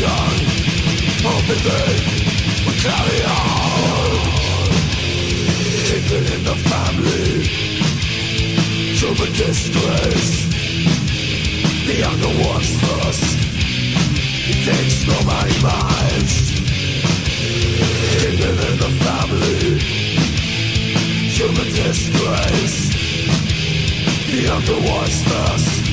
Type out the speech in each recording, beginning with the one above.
lion. Open me will carry on. Keeping in the family. Through the disgrace. The younger first. It takes no many minds. Keeping in the family. Human disgrace. The younger first.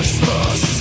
Christmas.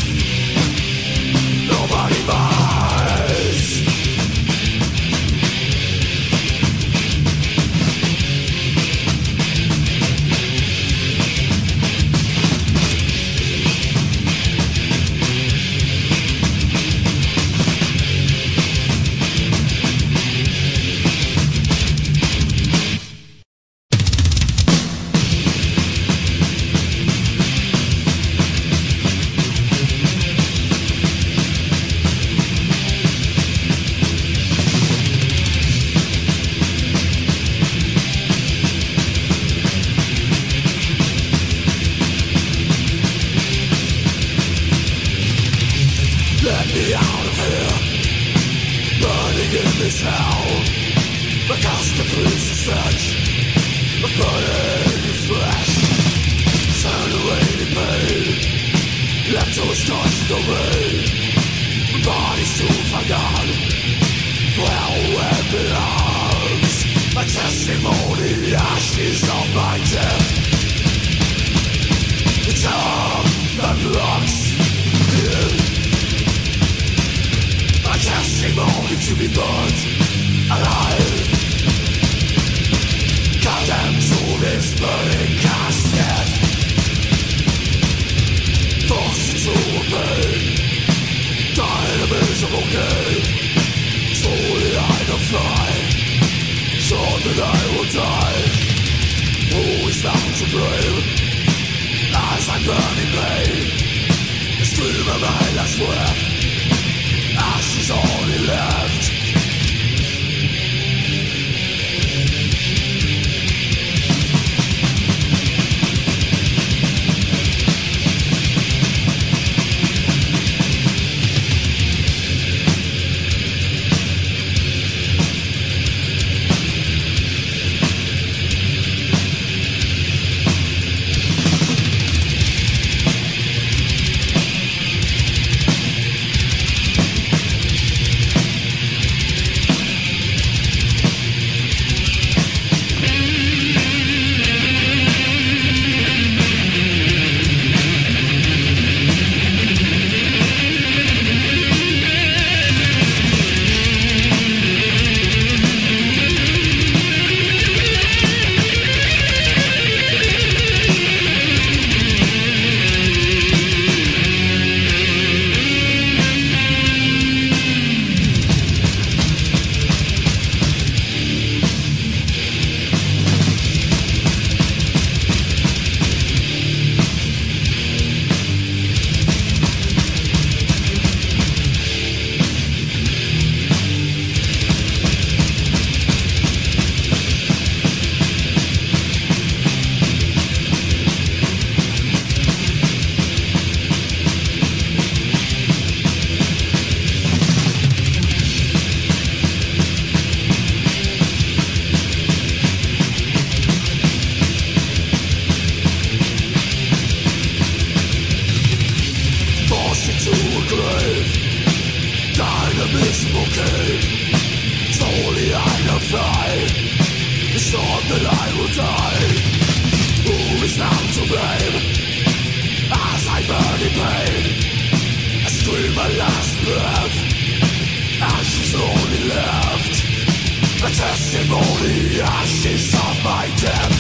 faces of my death.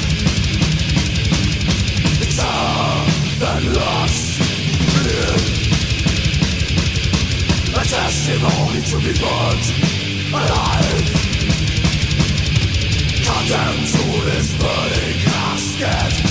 It's all that lost blood A testimony to be burnt alive. Condemned to this burning casket.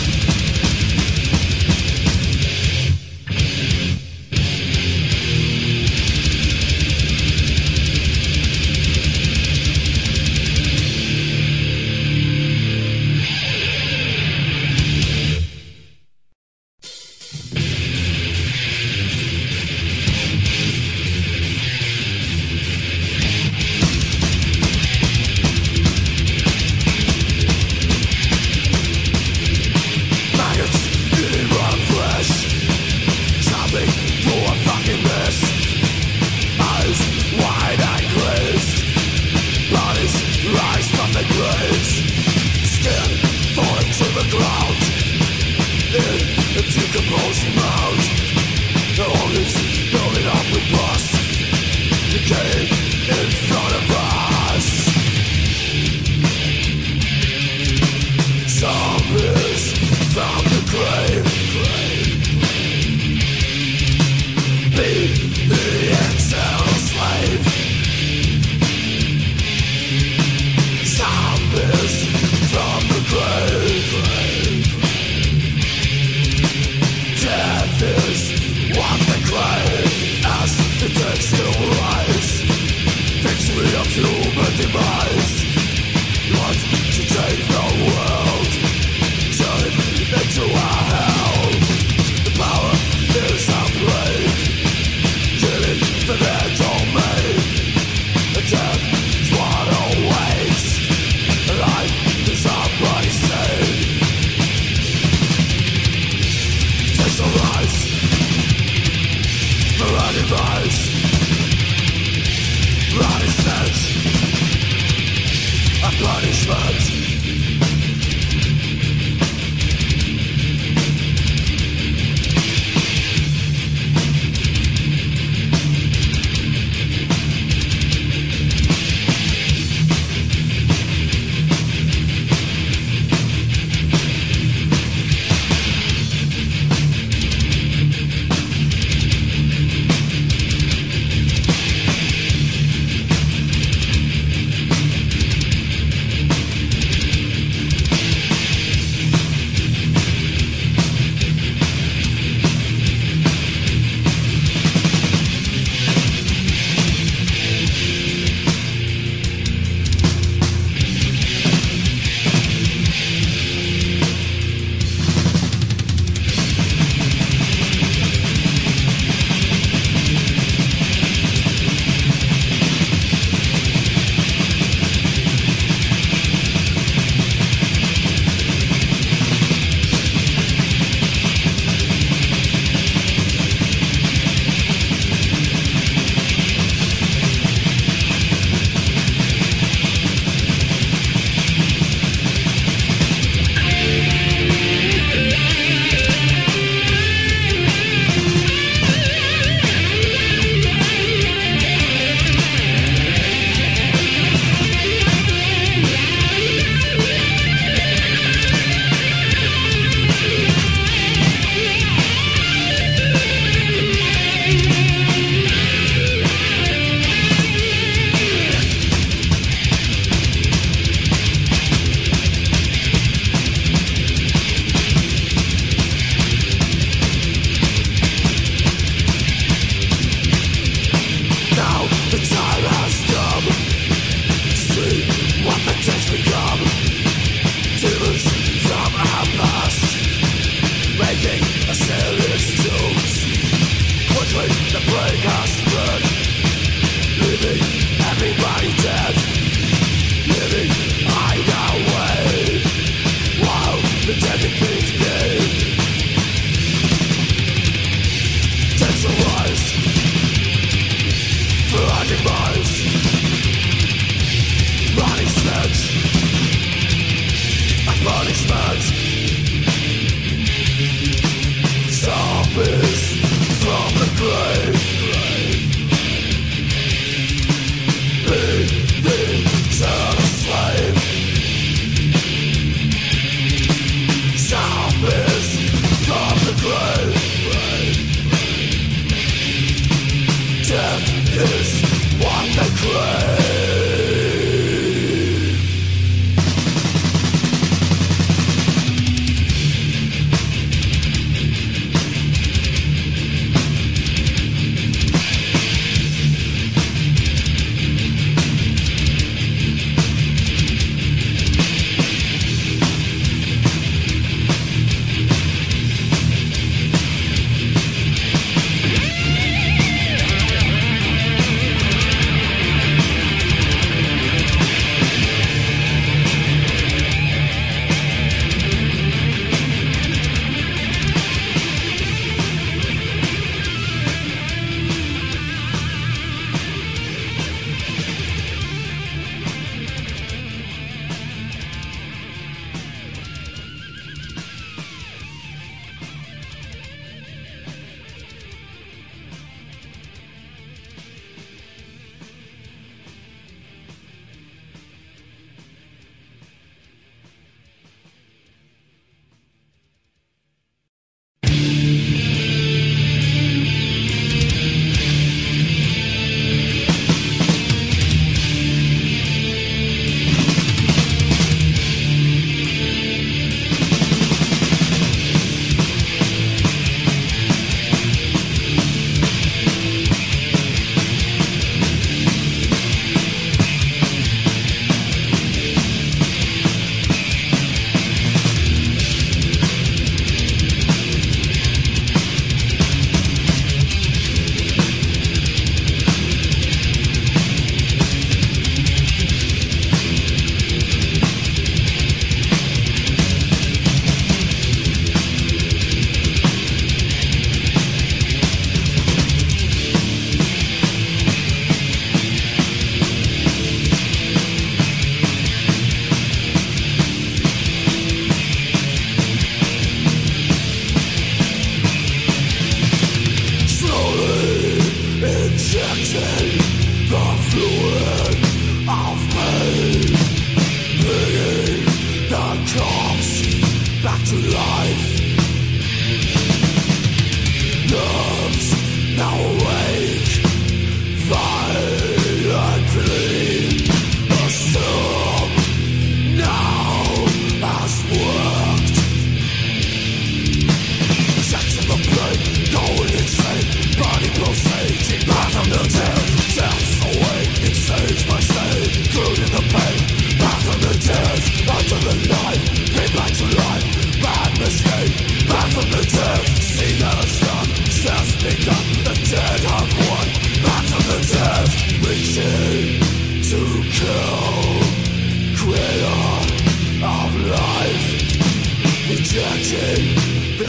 death is what they crave.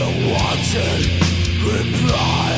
you wanted reply.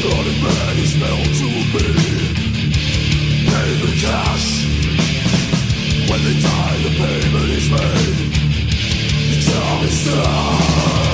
Not is to be the cash When they die the payment is made. The time is done.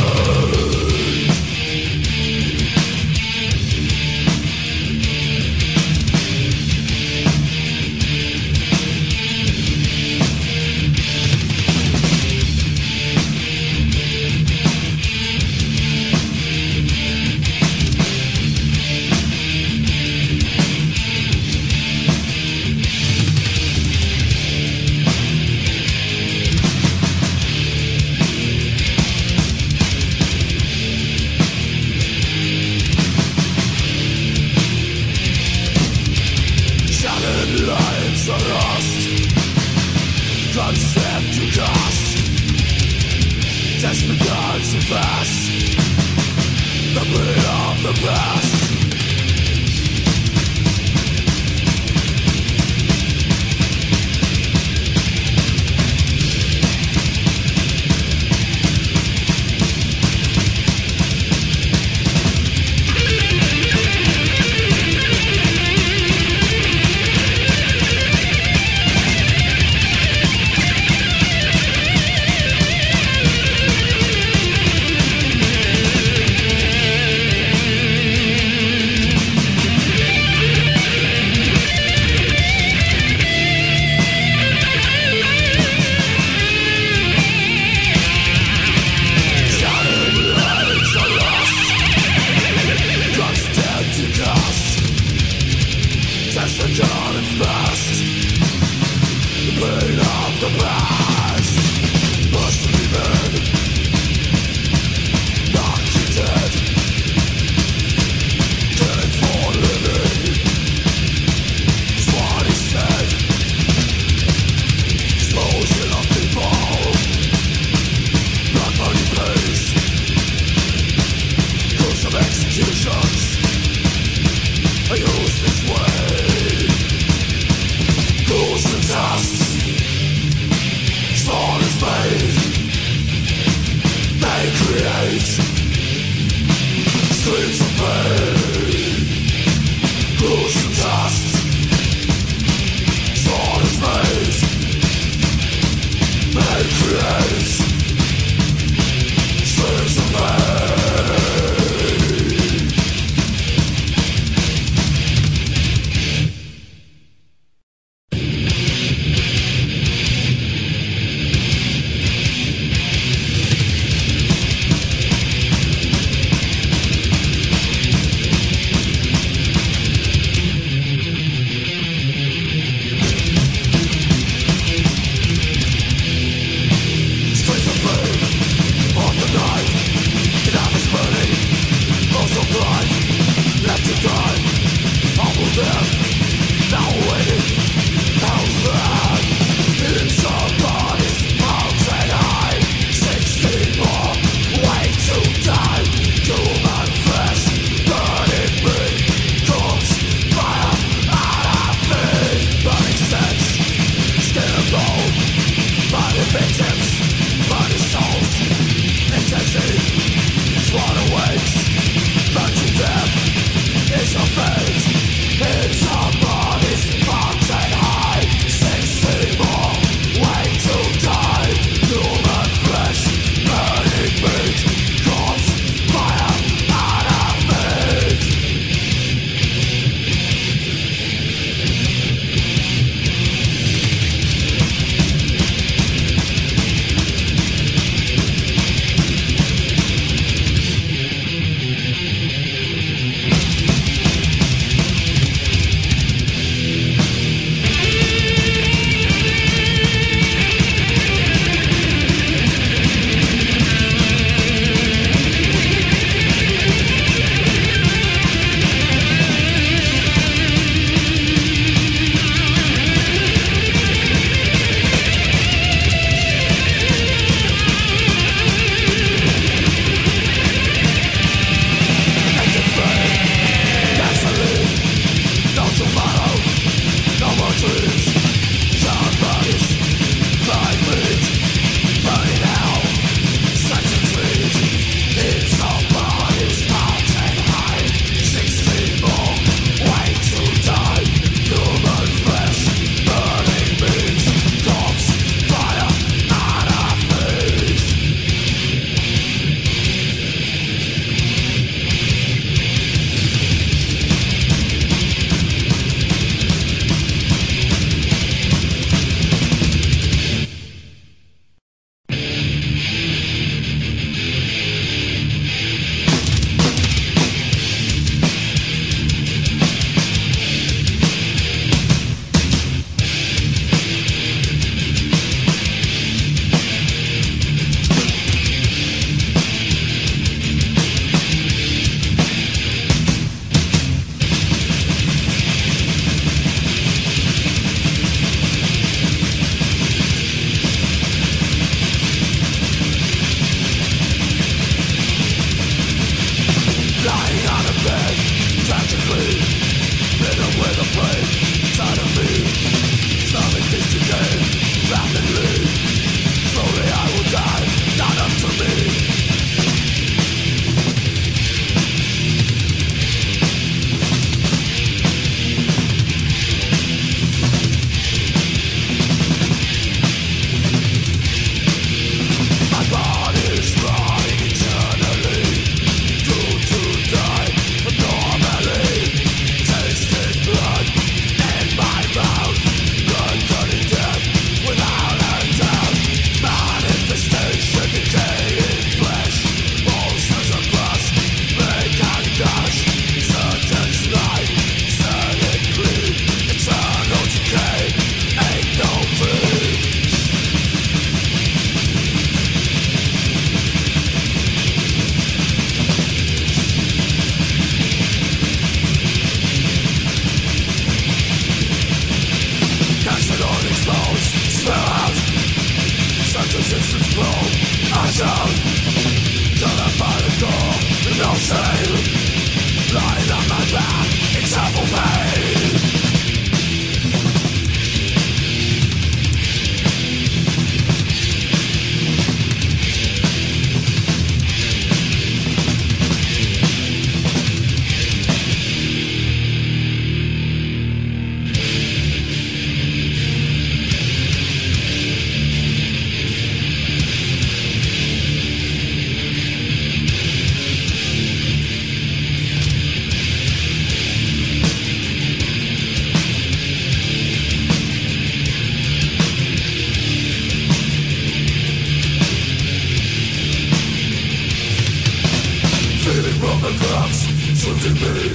Clouds Shooting me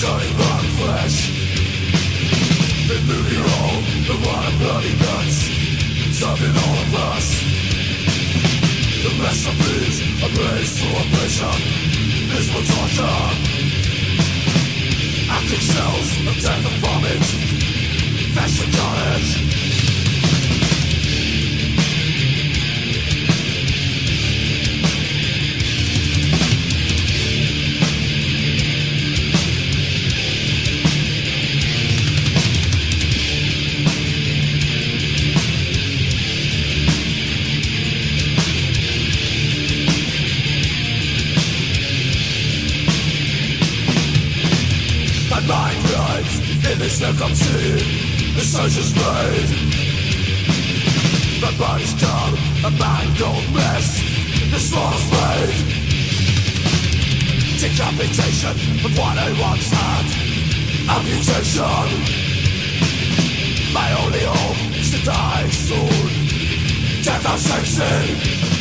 Cutting my flesh In moving all The rotten bloody guts. Serving all of us The recipes A place for operation Is for torture. Acting cells of death and vomit. And carnage In this circumstance, the search is made My body's gone, a mangled mess The slaughter's made Decapitation of what I once had Amputation. My only hope is to die soon. Death of sensing